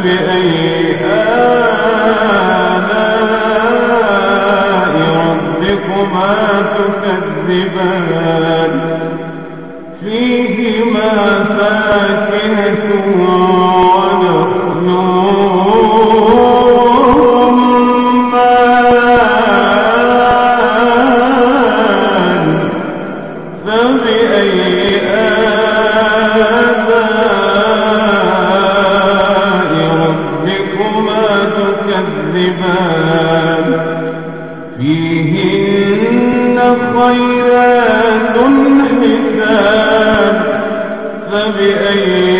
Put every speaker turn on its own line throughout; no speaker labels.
فبأي آلاء ربكما تكذبان. فيهما فاكهة ونخل. فيهن خيرات حسان فبأي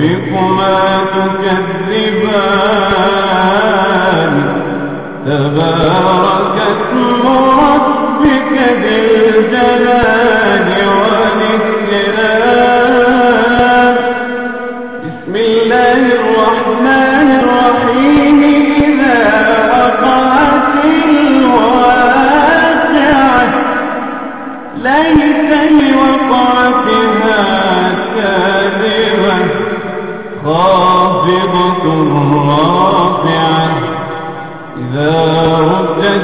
ربكما تكذبان؟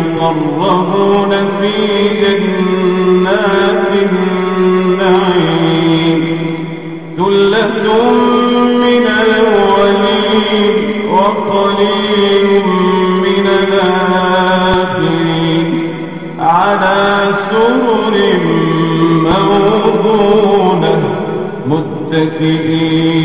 مقربون في جنات النعيم. ثلة من الأولين وقليل من الآخرين. على سرر موضونة متكئين.